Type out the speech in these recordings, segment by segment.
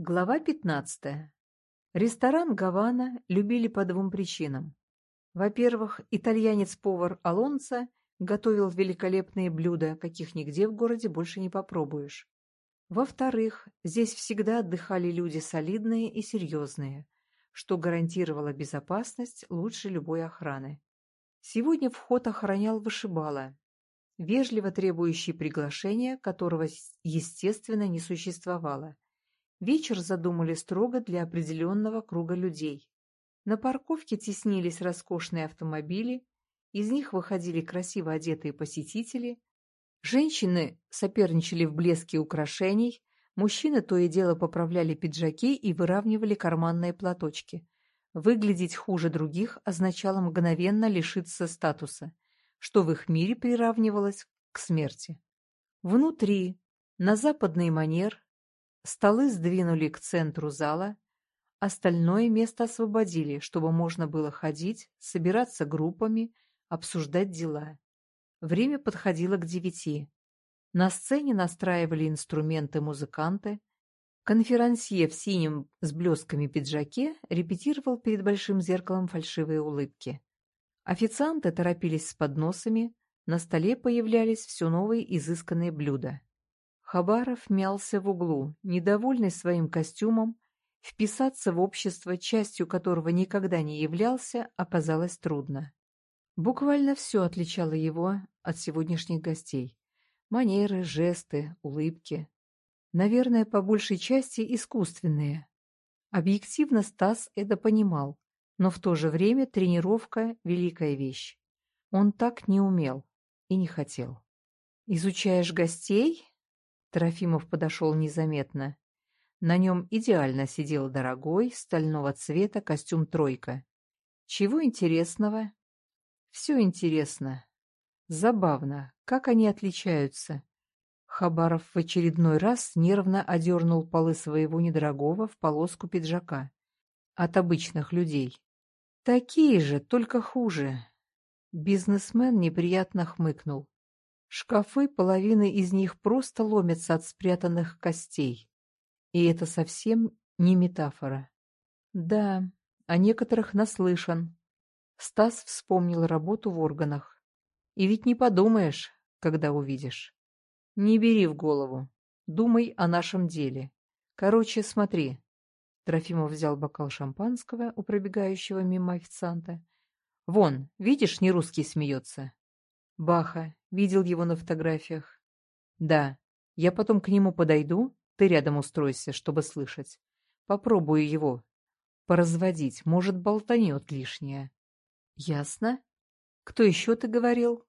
Глава 15. Ресторан «Гавана» любили по двум причинам. Во-первых, итальянец-повар Алонсо готовил великолепные блюда, каких нигде в городе больше не попробуешь. Во-вторых, здесь всегда отдыхали люди солидные и серьезные, что гарантировало безопасность лучше любой охраны. Сегодня вход охранял вышибала, вежливо требующий приглашения, которого, естественно, не существовало – Вечер задумали строго для определенного круга людей. На парковке теснились роскошные автомобили, из них выходили красиво одетые посетители. Женщины соперничали в блеске украшений, мужчины то и дело поправляли пиджаки и выравнивали карманные платочки. Выглядеть хуже других означало мгновенно лишиться статуса, что в их мире приравнивалось к смерти. Внутри, на западный манер, Столы сдвинули к центру зала, остальное место освободили, чтобы можно было ходить, собираться группами, обсуждать дела. Время подходило к девяти. На сцене настраивали инструменты музыканты. Конферансье в синем с блестками пиджаке репетировал перед большим зеркалом фальшивые улыбки. Официанты торопились с подносами, на столе появлялись все новые изысканные блюда. Хабаров мялся в углу, недовольный своим костюмом, вписаться в общество, частью которого никогда не являлся, оказалось трудно. Буквально все отличало его от сегодняшних гостей. Манеры, жесты, улыбки. Наверное, по большей части искусственные. Объективно Стас это понимал, но в то же время тренировка – великая вещь. Он так не умел и не хотел. «Изучаешь гостей?» Трофимов подошел незаметно. На нем идеально сидел дорогой, стального цвета костюм «тройка». Чего интересного? Все интересно. Забавно, как они отличаются. Хабаров в очередной раз нервно одернул полы своего недорогого в полоску пиджака. От обычных людей. Такие же, только хуже. Бизнесмен неприятно хмыкнул. Шкафы, половина из них просто ломятся от спрятанных костей. И это совсем не метафора. Да, о некоторых наслышан. Стас вспомнил работу в органах. И ведь не подумаешь, когда увидишь. Не бери в голову. Думай о нашем деле. Короче, смотри. Трофимов взял бокал шампанского у пробегающего мимо официанта. Вон, видишь, не русский смеется. Баха. Видел его на фотографиях. Да. Я потом к нему подойду, ты рядом устройся, чтобы слышать. Попробую его поразводить, может, болтанет лишнее. Ясно. Кто еще ты говорил?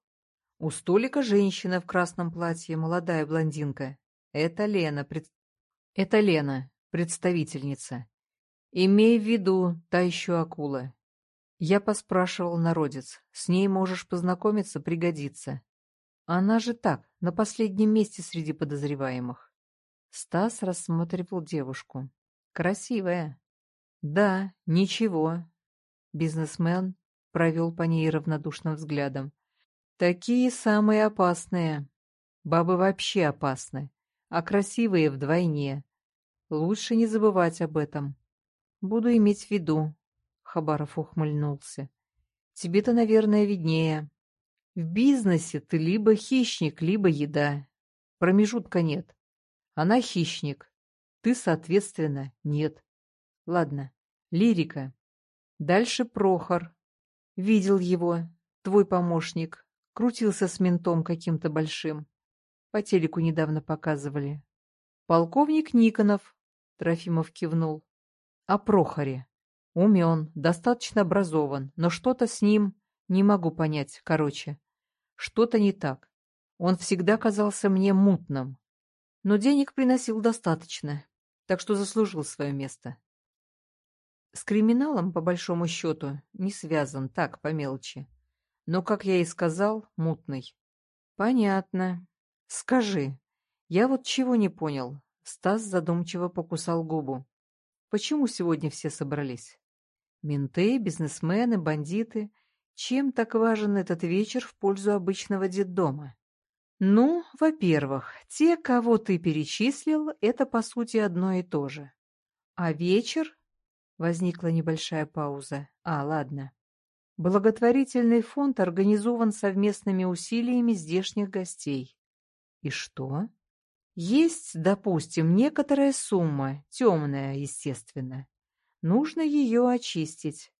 У столика женщина в красном платье, молодая блондинка. Это Лена, пред... Это Лена, представительница. Имей в виду, та еще акула. Я поспрашивал народец. С ней можешь познакомиться, пригодится. Она же так, на последнем месте среди подозреваемых. Стас рассматривал девушку. Красивая. Да, ничего. Бизнесмен провел по ней равнодушным взглядом. Такие самые опасные. Бабы вообще опасны, а красивые вдвойне. Лучше не забывать об этом. Буду иметь в виду. Хабаров ухмыльнулся. Тебе-то, наверное, виднее. В бизнесе ты либо хищник, либо еда. Промежутка нет. Она хищник. Ты, соответственно, нет. Ладно, лирика. Дальше Прохор. Видел его, твой помощник. Крутился с ментом каким-то большим. По телеку недавно показывали. Полковник Никонов, Трофимов кивнул. О Прохоре. Умен, достаточно образован, но что-то с ним не могу понять, короче. Что-то не так. Он всегда казался мне мутным. Но денег приносил достаточно, так что заслужил свое место. С криминалом, по большому счету, не связан, так, по мелочи. Но, как я и сказал, мутный. Понятно. Скажи, я вот чего не понял. Стас задумчиво покусал губу. Почему сегодня все собрались? Менты, бизнесмены, бандиты. Чем так важен этот вечер в пользу обычного детдома? Ну, во-первых, те, кого ты перечислил, это по сути одно и то же. А вечер? Возникла небольшая пауза. А, ладно. Благотворительный фонд организован совместными усилиями здешних гостей. И что? Есть, допустим, некоторая сумма, темная, естественно. Нужно ее очистить.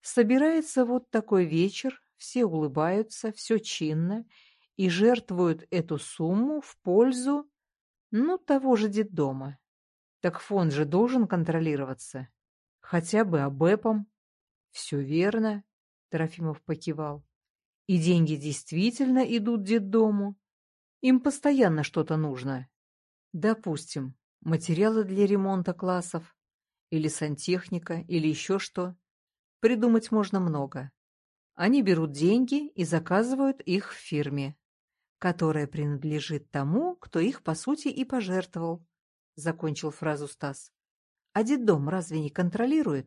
Собирается вот такой вечер, все улыбаются, все чинно, и жертвуют эту сумму в пользу, ну, того же детдома. Так фонд же должен контролироваться. Хотя бы АБЭПом. Все верно, Трофимов покивал. И деньги действительно идут детдому. Им постоянно что-то нужно. Допустим, материалы для ремонта классов, или сантехника, или еще что. Придумать можно много. Они берут деньги и заказывают их в фирме которая принадлежит тому, кто их, по сути, и пожертвовал, — закончил фразу Стас. А детдом разве не контролирует?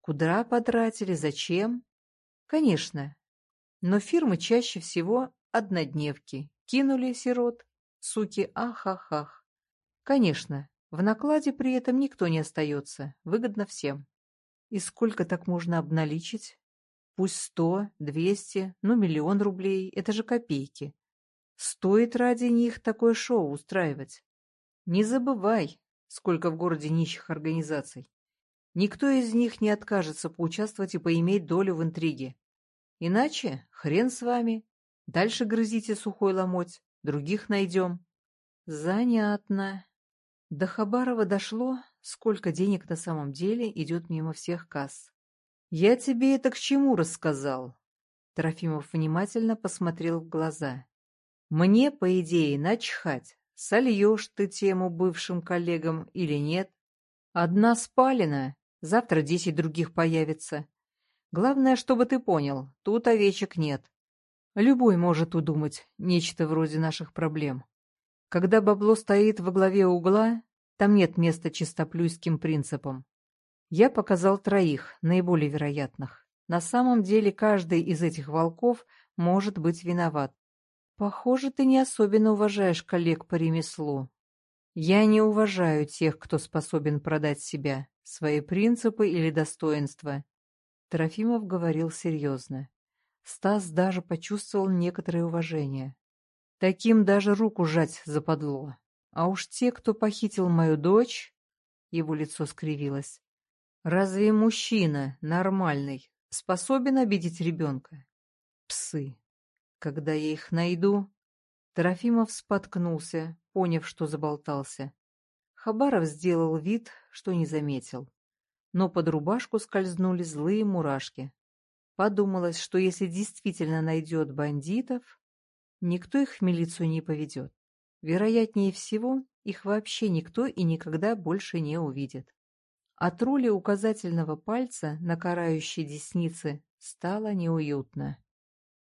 Куда потратили, зачем? Конечно. Но фирмы чаще всего однодневки. Кинули сирот, суки, ах-ах-ах. Конечно, в накладе при этом никто не остается, выгодно всем. И сколько так можно обналичить? Пусть сто, двести, ну миллион рублей, это же копейки. Стоит ради них такое шоу устраивать. Не забывай, сколько в городе нищих организаций. Никто из них не откажется поучаствовать и поиметь долю в интриге. Иначе хрен с вами. Дальше грызите сухой ломоть, других найдем. Занятно. До Хабарова дошло, сколько денег на самом деле идет мимо всех касс. Я тебе это к чему рассказал? Трофимов внимательно посмотрел в глаза. Мне, по идее, начхать, сольешь ты тему бывшим коллегам или нет. Одна спалена, завтра десять других появится. Главное, чтобы ты понял, тут овечек нет. Любой может удумать нечто вроде наших проблем. Когда бабло стоит во главе угла, там нет места чистоплюйским принципам. Я показал троих, наиболее вероятных. На самом деле каждый из этих волков может быть виноват. Похоже, ты не особенно уважаешь коллег по ремеслу. Я не уважаю тех, кто способен продать себя, свои принципы или достоинства. Трофимов говорил серьезно. Стас даже почувствовал некоторое уважение. Таким даже руку жать западло. А уж те, кто похитил мою дочь... Его лицо скривилось. Разве мужчина, нормальный, способен обидеть ребенка? Псы. Когда я их найду... Трофимов споткнулся, поняв, что заболтался. Хабаров сделал вид, что не заметил. Но под рубашку скользнули злые мурашки. Подумалось, что если действительно найдет бандитов, никто их в милицию не поведет. Вероятнее всего, их вообще никто и никогда больше не увидит. От роли указательного пальца на карающей деснице стало неуютно.